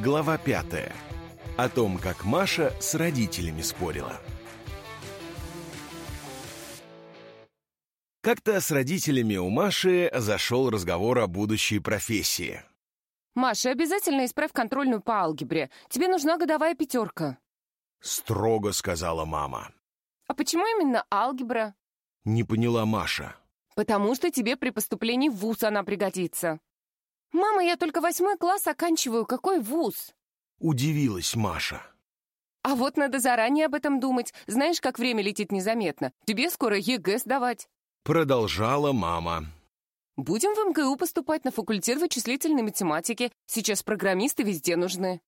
Глава пятая. О том, как Маша с родителями спорила. Как-то с родителями у Маши зашел разговор о будущей профессии. Маша, обязательно исправь контрольную по алгебре. Тебе нужна годовая пятерка. Строго сказала мама. А почему именно алгебра? Не поняла Маша. Потому что тебе при поступлении в ВУЗ она пригодится. Мама, я только восьмой класс оканчиваю. Какой ВУЗ? Удивилась Маша. А вот надо заранее об этом думать. Знаешь, как время летит незаметно. Тебе скоро ЕГЭ сдавать. Продолжала мама. Будем в МГУ поступать на факультет вычислительной математики. Сейчас программисты везде нужны.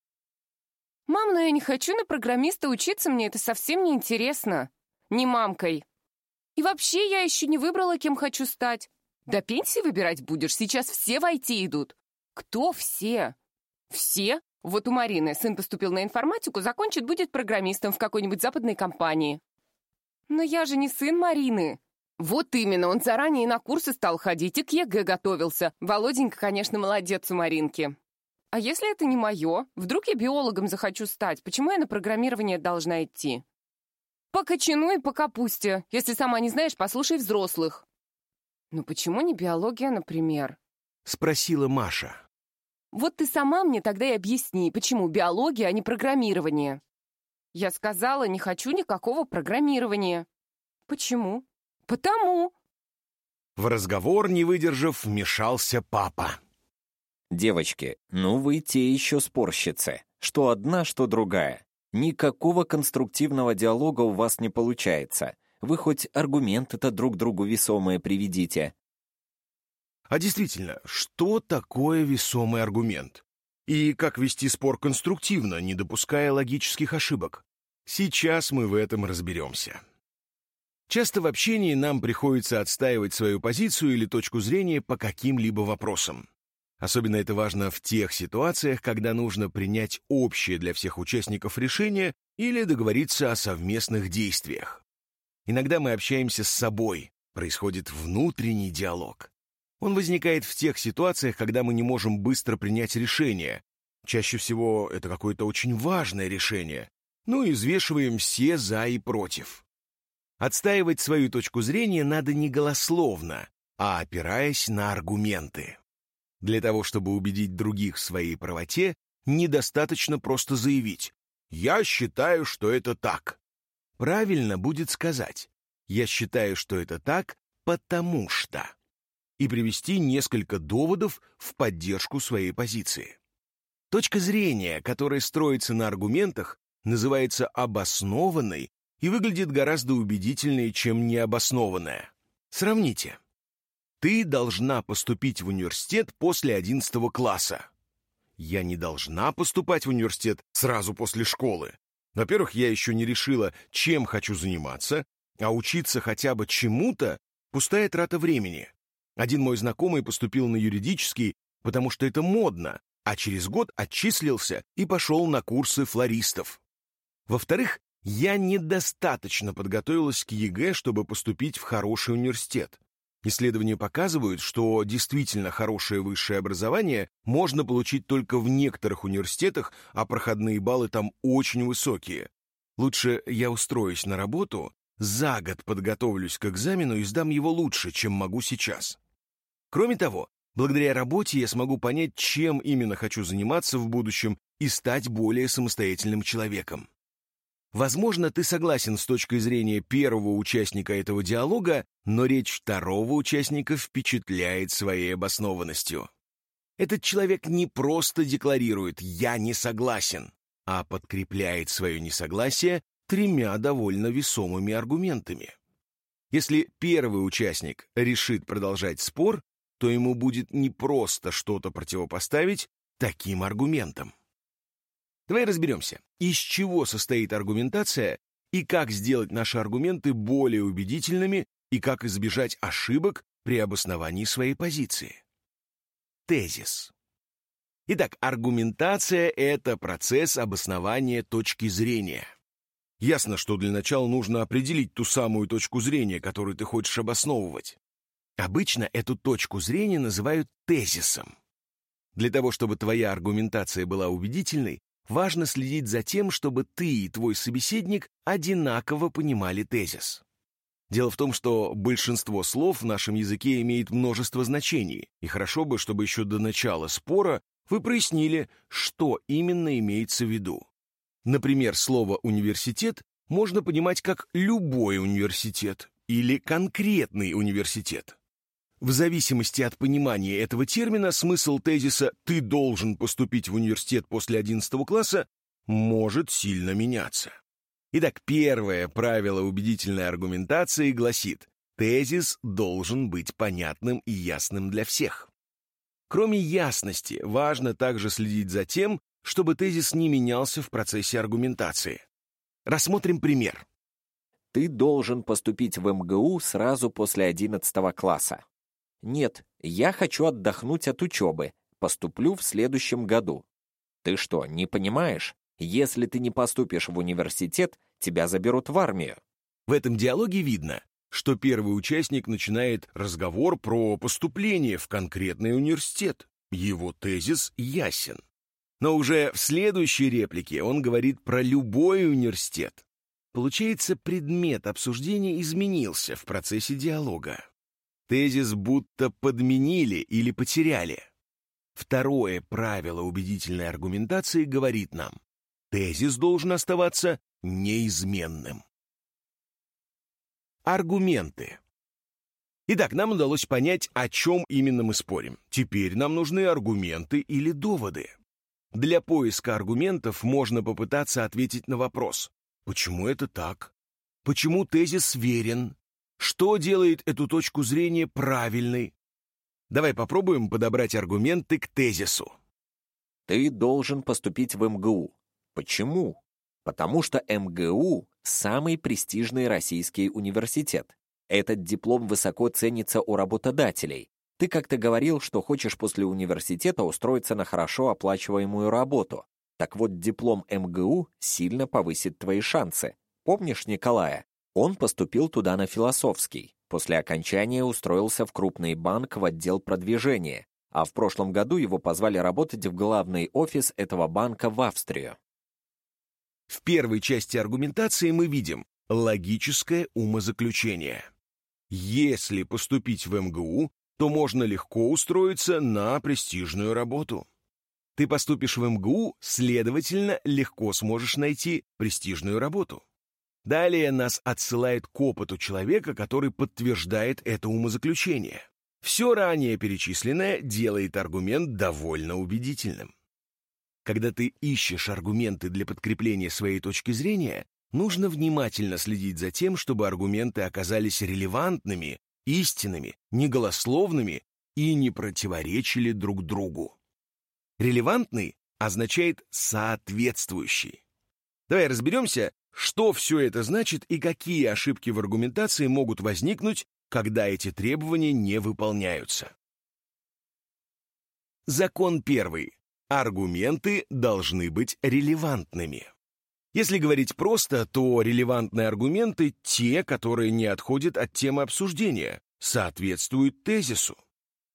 Мам, но я не хочу на программиста учиться, мне это совсем не интересно. Не мамкай. И вообще я еще не выбрала, кем хочу стать. До пенсии выбирать будешь, сейчас все в IT идут. Кто все? Все? Вот у Марины сын поступил на информатику, закончит, будет программистом в какой-нибудь западной компании. Но я же не сын Марины. Вот именно, он заранее на курсы стал ходить и к ЕГЭ готовился. Володенька, конечно, молодец у Маринки. А если это не мое? Вдруг я биологом захочу стать? Почему я на программирование должна идти? По кочану и по капусте. Если сама не знаешь, послушай взрослых. Ну почему не биология, например? Спросила Маша. Вот ты сама мне тогда и объясни, почему биология, а не программирование. Я сказала, не хочу никакого программирования. Почему? Потому. В разговор, не выдержав, вмешался папа. Девочки, ну вы те еще спорщицы. Что одна, что другая. Никакого конструктивного диалога у вас не получается. Вы хоть аргументы-то друг другу весомые приведите. А действительно, что такое весомый аргумент? И как вести спор конструктивно, не допуская логических ошибок? Сейчас мы в этом разберемся. Часто в общении нам приходится отстаивать свою позицию или точку зрения по каким-либо вопросам. Особенно это важно в тех ситуациях, когда нужно принять общее для всех участников решение или договориться о совместных действиях. Иногда мы общаемся с собой, происходит внутренний диалог. Он возникает в тех ситуациях, когда мы не можем быстро принять решение. Чаще всего это какое-то очень важное решение. Ну и взвешиваем все «за» и «против». Отстаивать свою точку зрения надо не голословно, а опираясь на аргументы. Для того, чтобы убедить других в своей правоте, недостаточно просто заявить «Я считаю, что это так». Правильно будет сказать «Я считаю, что это так, потому что» и привести несколько доводов в поддержку своей позиции. Точка зрения, которая строится на аргументах, называется обоснованной и выглядит гораздо убедительнее, чем необоснованная. Сравните. Ты должна поступить в университет после 11 класса. Я не должна поступать в университет сразу после школы. Во-первых, я еще не решила, чем хочу заниматься, а учиться хотя бы чему-то – пустая трата времени. Один мой знакомый поступил на юридический, потому что это модно, а через год отчислился и пошел на курсы флористов. Во-вторых, я недостаточно подготовилась к ЕГЭ, чтобы поступить в хороший университет. Исследования показывают, что действительно хорошее высшее образование можно получить только в некоторых университетах, а проходные баллы там очень высокие. Лучше я устроюсь на работу, за год подготовлюсь к экзамену и сдам его лучше, чем могу сейчас. Кроме того, благодаря работе я смогу понять, чем именно хочу заниматься в будущем и стать более самостоятельным человеком. Возможно, ты согласен с точкой зрения первого участника этого диалога, но речь второго участника впечатляет своей обоснованностью. Этот человек не просто декларирует «я не согласен», а подкрепляет свое несогласие тремя довольно весомыми аргументами. Если первый участник решит продолжать спор, то ему будет непросто что-то противопоставить таким аргументам. Давай разберемся, из чего состоит аргументация и как сделать наши аргументы более убедительными и как избежать ошибок при обосновании своей позиции. Тезис. Итак, аргументация — это процесс обоснования точки зрения. Ясно, что для начала нужно определить ту самую точку зрения, которую ты хочешь обосновывать. Обычно эту точку зрения называют тезисом. Для того, чтобы твоя аргументация была убедительной, важно следить за тем, чтобы ты и твой собеседник одинаково понимали тезис. Дело в том, что большинство слов в нашем языке имеет множество значений, и хорошо бы, чтобы еще до начала спора вы прояснили, что именно имеется в виду. Например, слово «университет» можно понимать как «любой университет» или «конкретный университет». В зависимости от понимания этого термина смысл тезиса «ты должен поступить в университет после 11 класса» может сильно меняться. Итак, первое правило убедительной аргументации гласит «тезис должен быть понятным и ясным для всех». Кроме ясности, важно также следить за тем, чтобы тезис не менялся в процессе аргументации. Рассмотрим пример. Ты должен поступить в МГУ сразу после 11 класса. Нет, я хочу отдохнуть от учебы. Поступлю в следующем году. Ты что, не понимаешь? Если ты не поступишь в университет, тебя заберут в армию. В этом диалоге видно, что первый участник начинает разговор про поступление в конкретный университет. Его тезис ясен. Но уже в следующей реплике он говорит про любой университет. Получается, предмет обсуждения изменился в процессе диалога. Тезис будто подменили или потеряли. Второе правило убедительной аргументации говорит нам, тезис должен оставаться неизменным. Аргументы. Итак, нам удалось понять, о чем именно мы спорим. Теперь нам нужны аргументы или доводы. Для поиска аргументов можно попытаться ответить на вопрос, почему это так? Почему тезис верен? Что делает эту точку зрения правильной? Давай попробуем подобрать аргументы к тезису. Ты должен поступить в МГУ. Почему? Потому что МГУ – самый престижный российский университет. Этот диплом высоко ценится у работодателей. Ты как-то говорил, что хочешь после университета устроиться на хорошо оплачиваемую работу. Так вот, диплом МГУ сильно повысит твои шансы. Помнишь Николая? Он поступил туда на философский. После окончания устроился в крупный банк в отдел продвижения, а в прошлом году его позвали работать в главный офис этого банка в Австрию. В первой части аргументации мы видим логическое умозаключение. Если поступить в МГУ, то можно легко устроиться на престижную работу. Ты поступишь в МГУ, следовательно, легко сможешь найти престижную работу. Далее нас отсылает к опыту человека, который подтверждает это умозаключение. Все ранее перечисленное делает аргумент довольно убедительным. Когда ты ищешь аргументы для подкрепления своей точки зрения, нужно внимательно следить за тем, чтобы аргументы оказались релевантными, истинными, неголословными и не противоречили друг другу. Релевантный означает соответствующий. Давай разберемся, что все это значит и какие ошибки в аргументации могут возникнуть, когда эти требования не выполняются. Закон первый. Аргументы должны быть релевантными. Если говорить просто, то релевантные аргументы — те, которые не отходят от темы обсуждения, соответствуют тезису.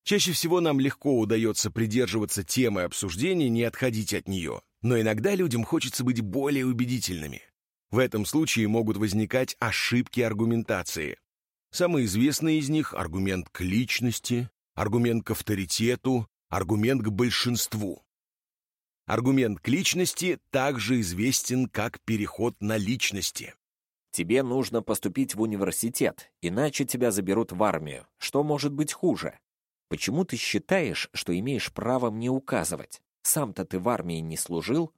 Чаще всего нам легко удается придерживаться темы обсуждения, не отходить от нее. Но иногда людям хочется быть более убедительными. В этом случае могут возникать ошибки аргументации. Самые известные из них — аргумент к личности, аргумент к авторитету, аргумент к большинству. Аргумент к личности также известен как переход на личности. Тебе нужно поступить в университет, иначе тебя заберут в армию. Что может быть хуже? Почему ты считаешь, что имеешь право мне указывать? Сам-то ты в армии не служил?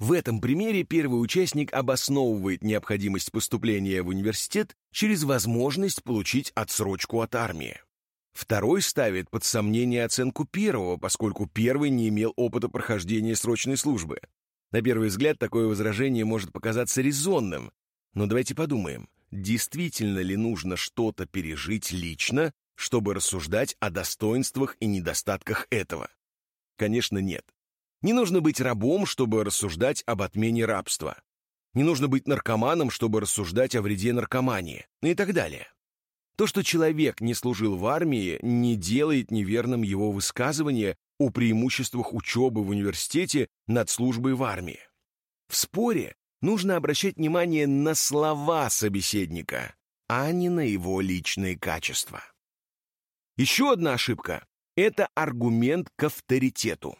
В этом примере первый участник обосновывает необходимость поступления в университет через возможность получить отсрочку от армии. Второй ставит под сомнение оценку первого, поскольку первый не имел опыта прохождения срочной службы. На первый взгляд такое возражение может показаться резонным, но давайте подумаем, действительно ли нужно что-то пережить лично, чтобы рассуждать о достоинствах и недостатках этого? Конечно, нет. Не нужно быть рабом, чтобы рассуждать об отмене рабства. Не нужно быть наркоманом, чтобы рассуждать о вреде наркомании, ну и так далее. То, что человек не служил в армии, не делает неверным его высказывание, о преимуществах учебы в университете над службой в армии. В споре нужно обращать внимание на слова собеседника, а не на его личные качества. Еще одна ошибка – это аргумент к авторитету.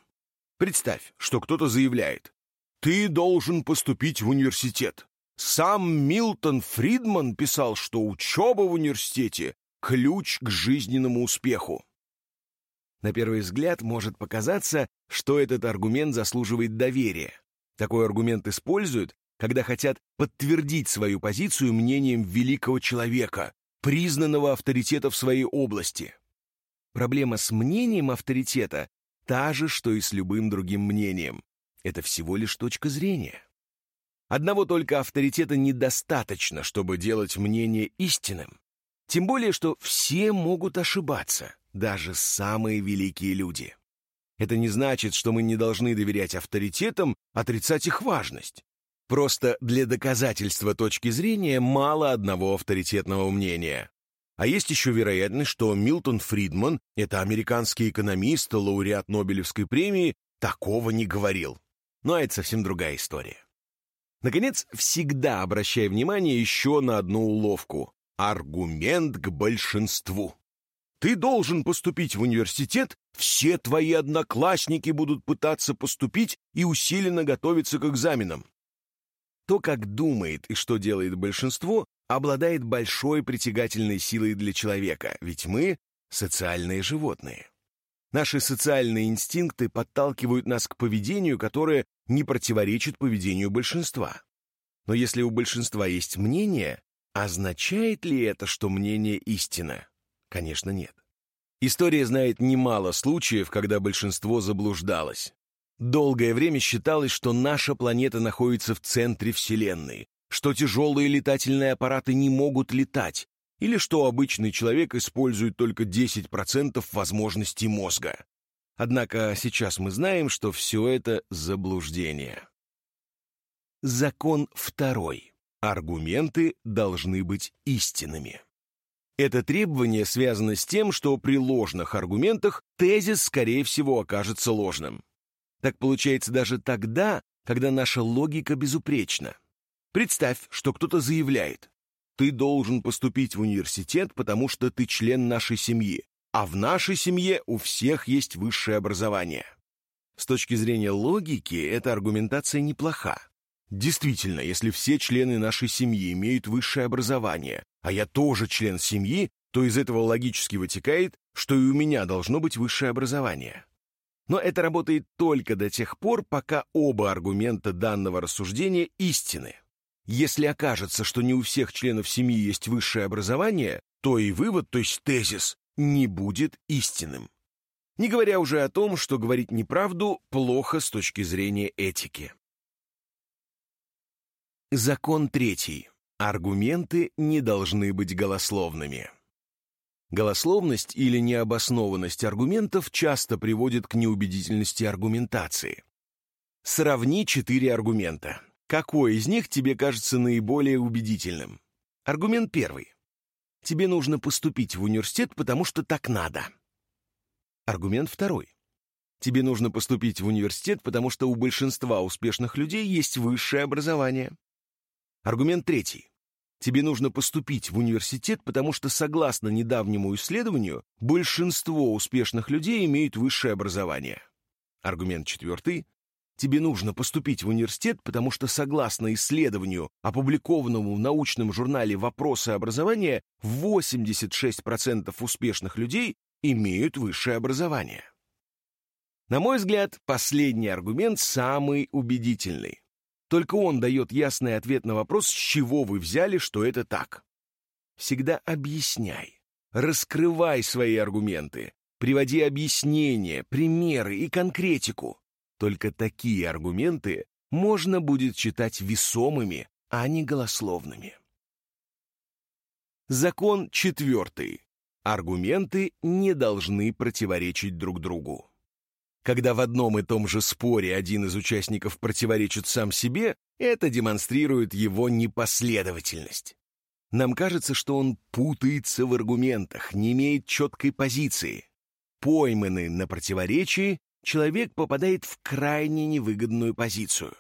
Представь, что кто-то заявляет «Ты должен поступить в университет». Сам Милтон Фридман писал, что учеба в университете – ключ к жизненному успеху. На первый взгляд может показаться, что этот аргумент заслуживает доверия. Такой аргумент используют, когда хотят подтвердить свою позицию мнением великого человека, признанного авторитета в своей области. Проблема с мнением авторитета та же, что и с любым другим мнением. Это всего лишь точка зрения. Одного только авторитета недостаточно, чтобы делать мнение истинным. Тем более, что все могут ошибаться, даже самые великие люди. Это не значит, что мы не должны доверять авторитетам, отрицать их важность. Просто для доказательства точки зрения мало одного авторитетного мнения. А есть еще вероятность, что Милтон Фридман, это американский экономист, лауреат Нобелевской премии, такого не говорил. Но это совсем другая история. Наконец, всегда обращай внимание еще на одну уловку – аргумент к большинству. Ты должен поступить в университет, все твои одноклассники будут пытаться поступить и усиленно готовиться к экзаменам. То, как думает и что делает большинство, обладает большой притягательной силой для человека, ведь мы — социальные животные. Наши социальные инстинкты подталкивают нас к поведению, которое не противоречит поведению большинства. Но если у большинства есть мнение, означает ли это, что мнение истина? Конечно, нет. История знает немало случаев, когда большинство заблуждалось. Долгое время считалось, что наша планета находится в центре Вселенной, что тяжелые летательные аппараты не могут летать, или что обычный человек использует только 10% возможностей мозга. Однако сейчас мы знаем, что все это заблуждение. Закон второй. Аргументы должны быть истинными. Это требование связано с тем, что при ложных аргументах тезис, скорее всего, окажется ложным. Так получается даже тогда, когда наша логика безупречна. Представь, что кто-то заявляет, ты должен поступить в университет, потому что ты член нашей семьи, а в нашей семье у всех есть высшее образование. С точки зрения логики, эта аргументация неплоха. Действительно, если все члены нашей семьи имеют высшее образование, а я тоже член семьи, то из этого логически вытекает, что и у меня должно быть высшее образование. Но это работает только до тех пор, пока оба аргумента данного рассуждения истины. Если окажется, что не у всех членов семьи есть высшее образование, то и вывод, то есть тезис, не будет истинным. Не говоря уже о том, что говорить неправду плохо с точки зрения этики. Закон третий. Аргументы не должны быть голословными. Голословность или необоснованность аргументов часто приводит к неубедительности аргументации. Сравни четыре аргумента. Какой из них тебе кажется наиболее убедительным? Аргумент первый. Тебе нужно поступить в университет, потому что так надо. Аргумент второй. Тебе нужно поступить в университет, потому что у большинства успешных людей есть высшее образование. Аргумент третий. Тебе нужно поступить в университет, потому что, согласно недавнему исследованию, большинство успешных людей имеют высшее образование. Аргумент четвертый. Тебе нужно поступить в университет, потому что, согласно исследованию, опубликованному в научном журнале «Вопросы образования», 86% успешных людей имеют высшее образование. На мой взгляд, последний аргумент самый убедительный. Только он дает ясный ответ на вопрос, с чего вы взяли, что это так. Всегда объясняй, раскрывай свои аргументы, приводи объяснения, примеры и конкретику. Только такие аргументы можно будет считать весомыми, а не голословными. Закон четвертый. Аргументы не должны противоречить друг другу. Когда в одном и том же споре один из участников противоречит сам себе, это демонстрирует его непоследовательность. Нам кажется, что он путается в аргументах, не имеет четкой позиции. Пойманный на противоречии, человек попадает в крайне невыгодную позицию.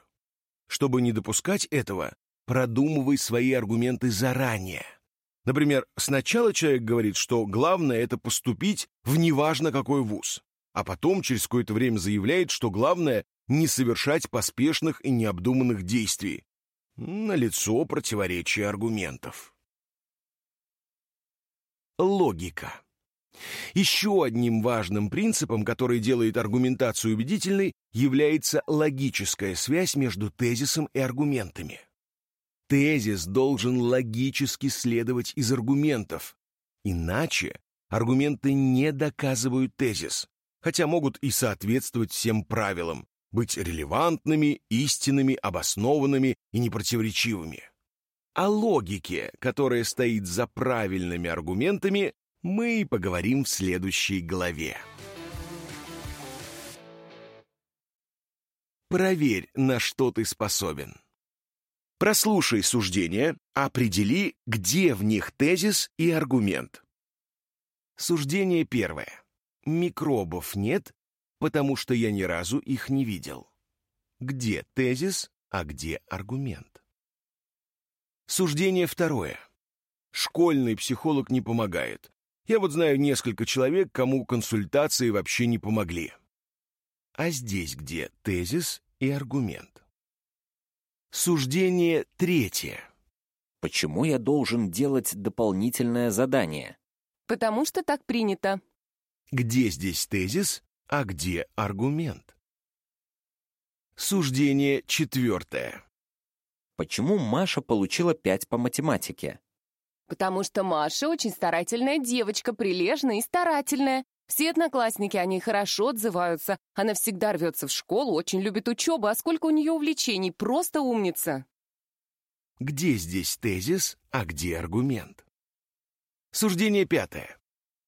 Чтобы не допускать этого, продумывай свои аргументы заранее. Например, сначала человек говорит, что главное это поступить в неважно какой вуз, а потом через какое-то время заявляет, что главное не совершать поспешных и необдуманных действий. Налицо противоречие аргументов. Логика. Еще одним важным принципом, который делает аргументацию убедительной, является логическая связь между тезисом и аргументами. Тезис должен логически следовать из аргументов, иначе аргументы не доказывают тезис, хотя могут и соответствовать всем правилам, быть релевантными, истинными, обоснованными и непротиворечивыми. О логике, которая стоит за правильными аргументами, мы и поговорим в следующей главе. Проверь, на что ты способен. Прослушай суждения, определи, где в них тезис и аргумент. Суждение первое. Микробов нет, потому что я ни разу их не видел. Где тезис, а где аргумент? Суждение второе. Школьный психолог не помогает. Я вот знаю несколько человек, кому консультации вообще не помогли. А здесь где тезис и аргумент? Суждение третье. Почему я должен делать дополнительное задание? Потому что так принято. Где здесь тезис, а где аргумент? Суждение четвертое. Почему Маша получила пять по математике? Потому что Маша очень старательная девочка, прилежная и старательная. Все одноклассники о ней хорошо отзываются. Она всегда рвется в школу, очень любит учебу, а сколько у нее увлечений, просто умница. Где здесь тезис, а где аргумент? Суждение пятое.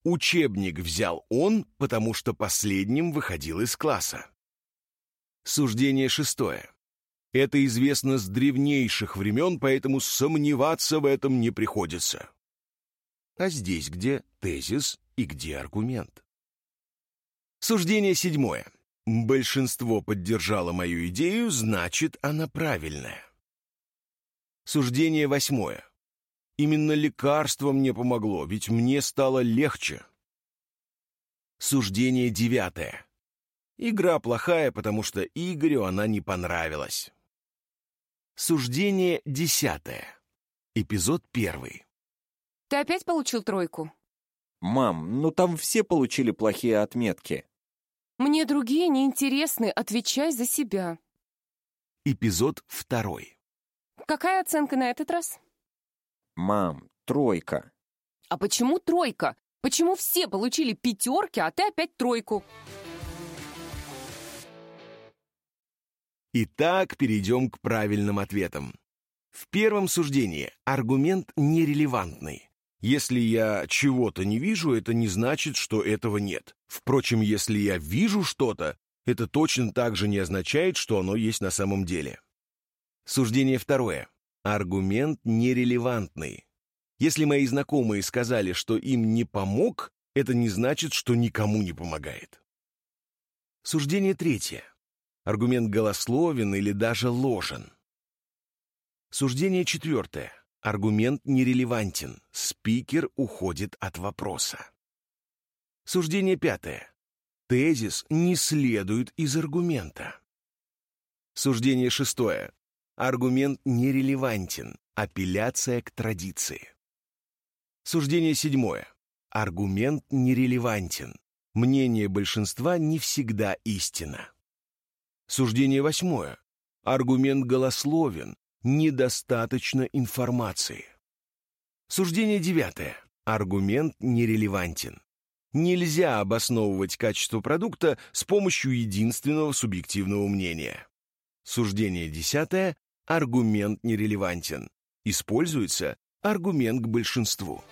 Учебник взял он, потому что последним выходил из класса. Суждение шестое. Это известно с древнейших времен, поэтому сомневаться в этом не приходится. А здесь где тезис и где аргумент? Суждение седьмое. Большинство поддержало мою идею, значит, она правильная. Суждение восьмое. Именно лекарство мне помогло, ведь мне стало легче. Суждение девятое. Игра плохая, потому что Игорю она не понравилась. Суждение десятое. Эпизод первый. Ты опять получил тройку? Мам, ну там все получили плохие отметки. Мне другие не интересны, отвечай за себя. Эпизод второй. Какая оценка на этот раз? Мам, тройка. А почему тройка? Почему все получили пятерки, а ты опять тройку? Итак, перейдем к правильным ответам. В первом суждении аргумент нерелевантный. Если я чего-то не вижу, это не значит, что этого нет. Впрочем, если я вижу что-то, это точно так же не означает, что оно есть на самом деле. Суждение второе. Аргумент нерелевантный. Если мои знакомые сказали, что им не помог, это не значит, что никому не помогает. Суждение третье. Аргумент голословен или даже ложен. Суждение четвертое. Аргумент нерелевантен. Спикер уходит от вопроса. Суждение пятое. Тезис не следует из аргумента. Суждение шестое. Аргумент нерелевантен. Апелляция к традиции. Суждение седьмое. Аргумент нерелевантен. Мнение большинства не всегда истина. Суждение восьмое. Аргумент голословен, недостаточно информации. Суждение девятое. Аргумент нерелевантен. Нельзя обосновывать качество продукта с помощью единственного субъективного мнения. Суждение десятое. Аргумент нерелевантен. Используется аргумент к большинству.